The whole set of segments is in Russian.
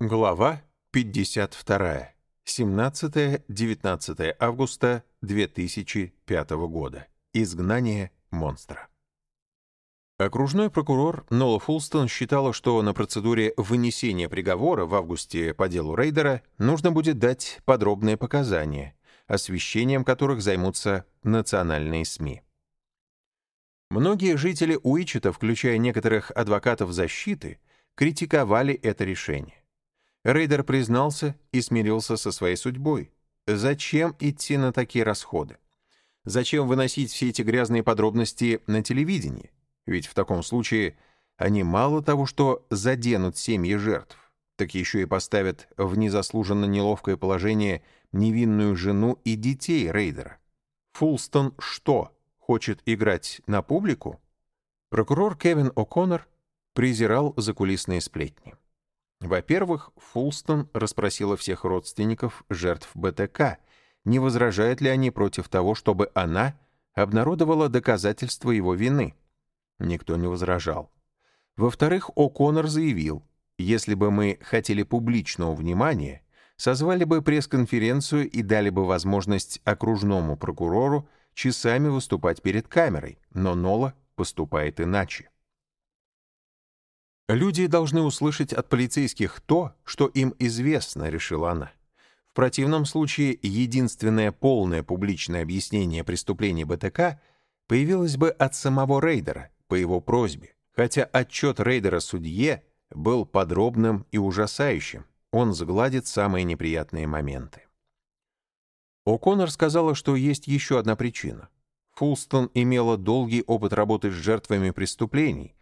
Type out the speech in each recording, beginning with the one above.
Глава 52. 17-19 августа 2005 года. Изгнание монстра. Окружной прокурор Нола Фулстон считала, что на процедуре вынесения приговора в августе по делу Рейдера нужно будет дать подробные показания, освещением которых займутся национальные СМИ. Многие жители Уичета, включая некоторых адвокатов защиты, критиковали это решение. Рейдер признался и смирился со своей судьбой. Зачем идти на такие расходы? Зачем выносить все эти грязные подробности на телевидении? Ведь в таком случае они мало того, что заденут семьи жертв, так еще и поставят в незаслуженно неловкое положение невинную жену и детей Рейдера. Фулстон что, хочет играть на публику? Прокурор Кевин О'Коннор презирал закулисные сплетни. Во-первых, Фулстон расспросила всех родственников жертв БТК, не возражают ли они против того, чтобы она обнародовала доказательства его вины. Никто не возражал. Во-вторых, О'Коннор заявил, если бы мы хотели публичного внимания, созвали бы пресс-конференцию и дали бы возможность окружному прокурору часами выступать перед камерой, но Нола поступает иначе. «Люди должны услышать от полицейских то, что им известно», — решила она. В противном случае единственное полное публичное объяснение преступления БТК появилось бы от самого Рейдера по его просьбе, хотя отчет Рейдера судье был подробным и ужасающим. Он сгладит самые неприятные моменты. О'Коннор сказала, что есть еще одна причина. Фулстон имела долгий опыт работы с жертвами преступлений,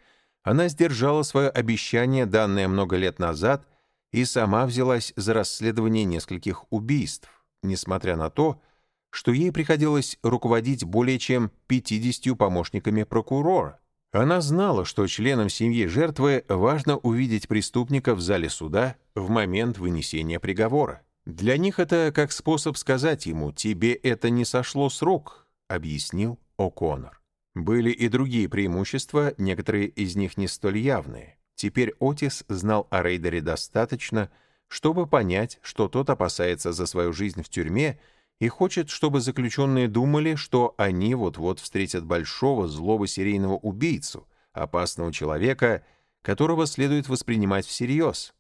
она сдержала свое обещание, данное много лет назад, и сама взялась за расследование нескольких убийств, несмотря на то, что ей приходилось руководить более чем 50 помощниками прокурора. Она знала, что членам семьи жертвы важно увидеть преступника в зале суда в момент вынесения приговора. Для них это как способ сказать ему «тебе это не сошло с рук», объяснил О'Коннор. Были и другие преимущества, некоторые из них не столь явные. Теперь Отис знал о Рейдере достаточно, чтобы понять, что тот опасается за свою жизнь в тюрьме и хочет, чтобы заключенные думали, что они вот-вот встретят большого злого серийного убийцу, опасного человека, которого следует воспринимать всерьез.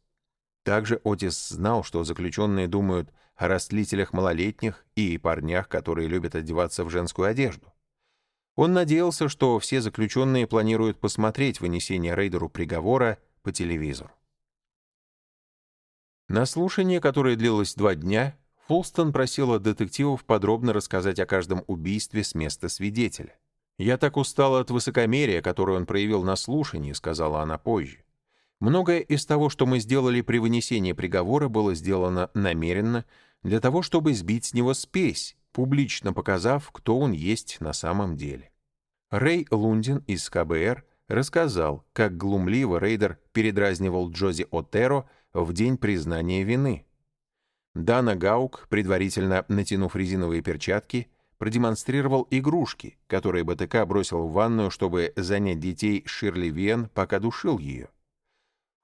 Также Отис знал, что заключенные думают о растлителях малолетних и парнях, которые любят одеваться в женскую одежду. Он надеялся, что все заключенные планируют посмотреть вынесение рейдеру приговора по телевизору. На слушание, которое длилось два дня, Фулстон просила детективов подробно рассказать о каждом убийстве с места свидетеля. «Я так устала от высокомерия, которое он проявил на слушании», — сказала она позже. «Многое из того, что мы сделали при вынесении приговора, было сделано намеренно для того, чтобы сбить с него спесь, публично показав, кто он есть на самом деле. Рэй Лундин из КБР рассказал, как глумливо Рейдер передразнивал Джози Отеро в день признания вины. Дана Гаук, предварительно натянув резиновые перчатки, продемонстрировал игрушки, которые БТК бросил в ванную, чтобы занять детей Ширли Вен, пока душил ее.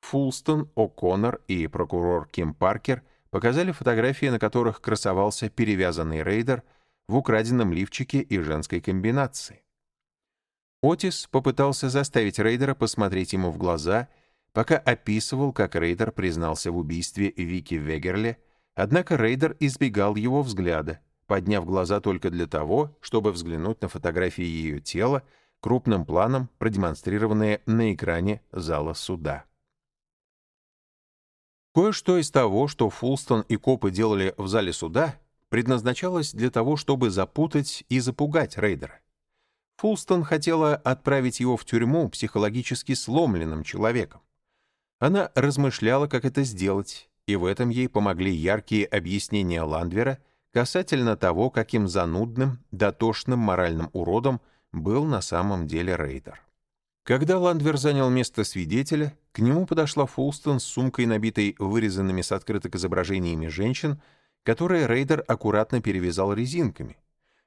Фулстон, О'Коннор и прокурор Ким Паркер показали фотографии, на которых красовался перевязанный рейдер в украденном лифчике и женской комбинации. Отис попытался заставить рейдера посмотреть ему в глаза, пока описывал, как рейдер признался в убийстве Вики Вегерле, однако рейдер избегал его взгляда, подняв глаза только для того, чтобы взглянуть на фотографии ее тела, крупным планом продемонстрированные на экране зала суда. Кое-что из того, что Фулстон и копы делали в зале суда, предназначалось для того, чтобы запутать и запугать рейдера. Фулстон хотела отправить его в тюрьму психологически сломленным человеком. Она размышляла, как это сделать, и в этом ей помогли яркие объяснения Ландвера касательно того, каким занудным, дотошным моральным уродом был на самом деле рейдер. Когда Ландвер занял место свидетеля, к нему подошла Фулстон с сумкой, набитой вырезанными с открыток изображениями женщин, которые рейдер аккуратно перевязал резинками.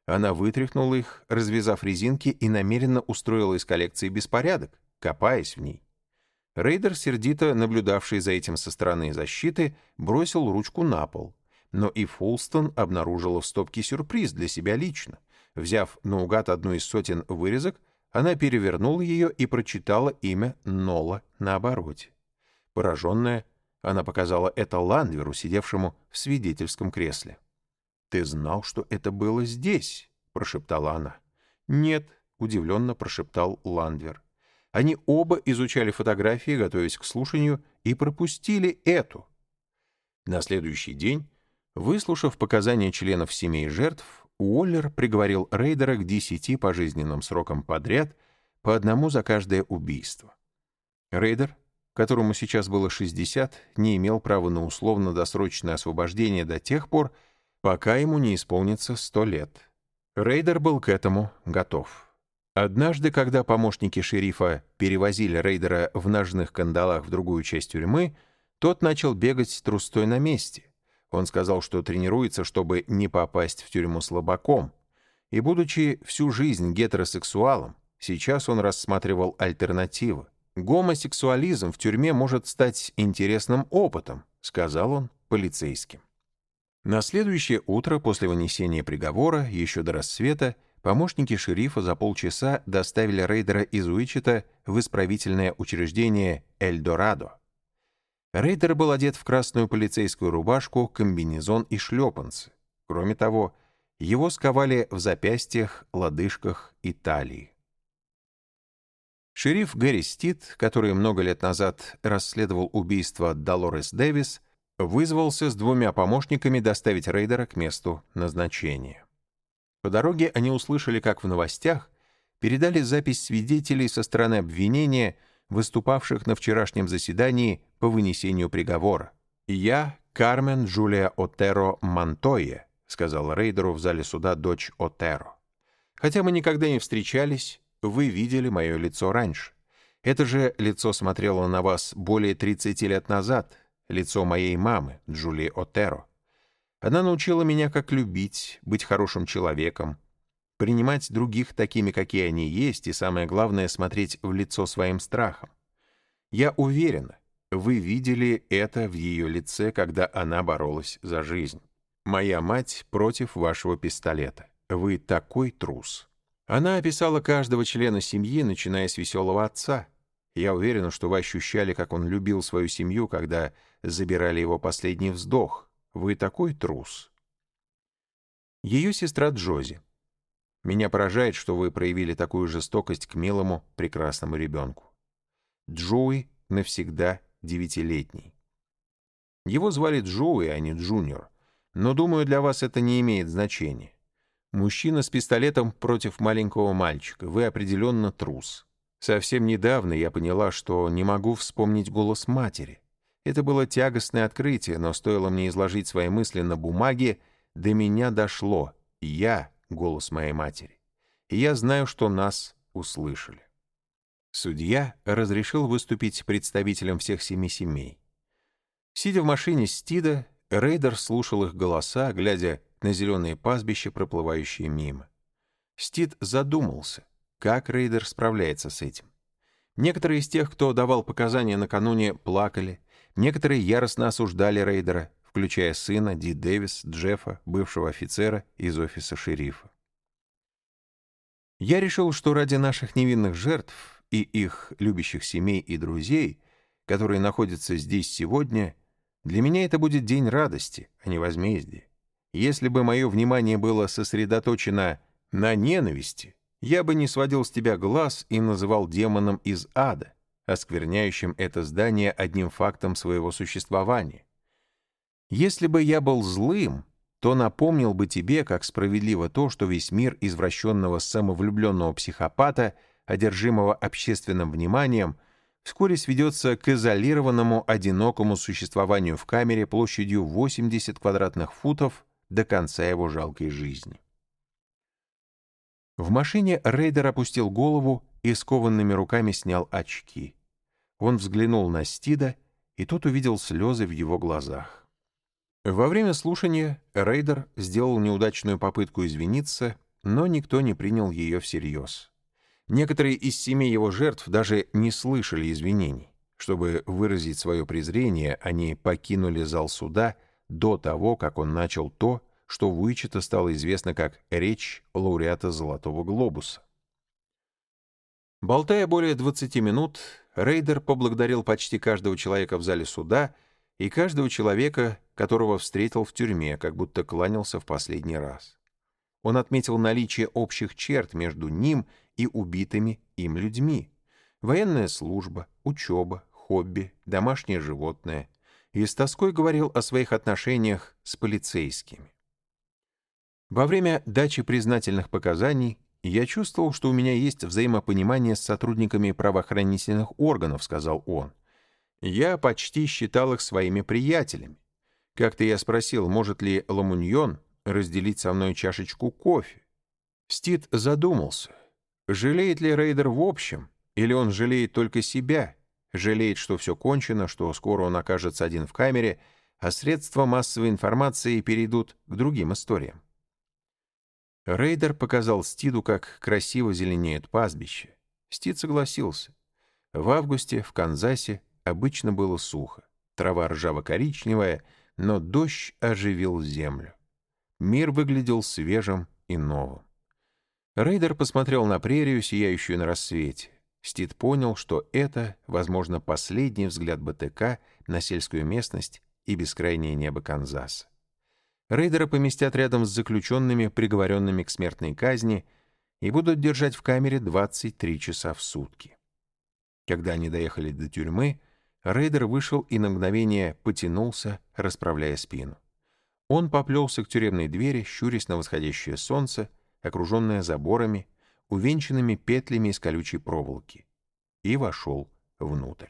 Она вытряхнула их, развязав резинки, и намеренно устроила из коллекции беспорядок, копаясь в ней. Рейдер, сердито наблюдавший за этим со стороны защиты, бросил ручку на пол. Но и Фулстон обнаружила в стопке сюрприз для себя лично. Взяв наугад одну из сотен вырезок, она перевернула ее и прочитала имя Нола на обороте. Пораженная, она показала это Ландверу, сидевшему в свидетельском кресле. «Ты знал, что это было здесь?» — прошептала она. «Нет», — удивленно прошептал Ландвер. Они оба изучали фотографии, готовясь к слушанию, и пропустили эту. На следующий день, выслушав показания членов семей жертв, Уоллер приговорил рейдера к десяти пожизненным срокам подряд, по одному за каждое убийство. Рейдер, которому сейчас было 60, не имел права на условно-досрочное освобождение до тех пор, пока ему не исполнится 100 лет. Рейдер был к этому готов. Однажды, когда помощники шерифа перевозили рейдера в ножных кандалах в другую часть тюрьмы, тот начал бегать трусцой на месте. Он сказал, что тренируется, чтобы не попасть в тюрьму слабаком. И, будучи всю жизнь гетеросексуалом, сейчас он рассматривал альтернативы. «Гомосексуализм в тюрьме может стать интересным опытом», — сказал он полицейским. На следующее утро после вынесения приговора, еще до рассвета, Помощники шерифа за полчаса доставили рейдера из Уичета в исправительное учреждение «Эльдорадо». Рейдер был одет в красную полицейскую рубашку, комбинезон и шлепанцы. Кроме того, его сковали в запястьях, лодыжках и талии. Шериф Гэри Стит, который много лет назад расследовал убийство Долорес Дэвис, вызвался с двумя помощниками доставить рейдера к месту назначения. По дороге они услышали, как в новостях передали запись свидетелей со стороны обвинения, выступавших на вчерашнем заседании по вынесению приговора. «Я Кармен Джулия Отеро Монтойе», — сказал Рейдеру в зале суда дочь Отеро. «Хотя мы никогда не встречались, вы видели мое лицо раньше. Это же лицо смотрело на вас более 30 лет назад, лицо моей мамы, Джулии Отеро. Она научила меня, как любить, быть хорошим человеком, принимать других такими, какие они есть, и самое главное, смотреть в лицо своим страхом. Я уверена, вы видели это в ее лице, когда она боролась за жизнь. Моя мать против вашего пистолета. Вы такой трус. Она описала каждого члена семьи, начиная с веселого отца. Я уверена, что вы ощущали, как он любил свою семью, когда забирали его последний вздох, вы такой трус. Ее сестра Джози. Меня поражает, что вы проявили такую жестокость к милому, прекрасному ребенку. Джоуи навсегда девятилетний. Его звали Джоуи, а не Джуниор. Но, думаю, для вас это не имеет значения. Мужчина с пистолетом против маленького мальчика. Вы определенно трус. Совсем недавно я поняла, что не могу вспомнить голос матери. Это было тягостное открытие, но стоило мне изложить свои мысли на бумаге, до меня дошло. Я — голос моей матери. И я знаю, что нас услышали. Судья разрешил выступить представителям всех семи семей. Сидя в машине Стида, Рейдер слушал их голоса, глядя на зеленые пастбища, проплывающие мимо. Стид задумался, как Рейдер справляется с этим. Некоторые из тех, кто давал показания накануне, плакали, Некоторые яростно осуждали рейдера, включая сына Ди Дэвис, Джеффа, бывшего офицера из офиса шерифа. Я решил, что ради наших невинных жертв и их любящих семей и друзей, которые находятся здесь сегодня, для меня это будет день радости, а не возмездия. Если бы мое внимание было сосредоточено на ненависти, я бы не сводил с тебя глаз и называл демоном из ада, оскверняющим это здание одним фактом своего существования. Если бы я был злым, то напомнил бы тебе, как справедливо то, что весь мир извращенного самовлюбленного психопата, одержимого общественным вниманием, вскоре сведется к изолированному одинокому существованию в камере площадью 80 квадратных футов до конца его жалкой жизни. В машине Рейдер опустил голову и скованными руками снял очки. Он взглянул на Стида, и тот увидел слезы в его глазах. Во время слушания Рейдер сделал неудачную попытку извиниться, но никто не принял ее всерьез. Некоторые из семей его жертв даже не слышали извинений. Чтобы выразить свое презрение, они покинули зал суда до того, как он начал то, что в Уичета стало известно как речь лауреата «Золотого глобуса». Болтая более 20 минут, Рейдер поблагодарил почти каждого человека в зале суда и каждого человека, которого встретил в тюрьме, как будто кланялся в последний раз. Он отметил наличие общих черт между ним и убитыми им людьми. Военная служба, учеба, хобби, домашнее животное. И с тоской говорил о своих отношениях с полицейскими. Во время дачи признательных показаний я чувствовал, что у меня есть взаимопонимание с сотрудниками правоохранительных органов, сказал он. Я почти считал их своими приятелями. Как-то я спросил, может ли Ламуньон разделить со мной чашечку кофе. Стит задумался, жалеет ли Рейдер в общем, или он жалеет только себя, жалеет, что все кончено, что скоро он окажется один в камере, а средства массовой информации перейдут к другим историям. Рейдер показал Стиду, как красиво зеленеет пастбище. Стид согласился. В августе в Канзасе обычно было сухо. Трава ржаво-коричневая, но дождь оживил землю. Мир выглядел свежим и новым. Рейдер посмотрел на прерию, сияющую на рассвете. Стид понял, что это, возможно, последний взгляд БТК на сельскую местность и бескрайнее небо Канзаса. Рейдера поместят рядом с заключенными, приговоренными к смертной казни, и будут держать в камере 23 часа в сутки. Когда они доехали до тюрьмы, Рейдер вышел и на мгновение потянулся, расправляя спину. Он поплелся к тюремной двери, щурясь на восходящее солнце, окруженное заборами, увенчанными петлями из колючей проволоки, и вошел внутрь.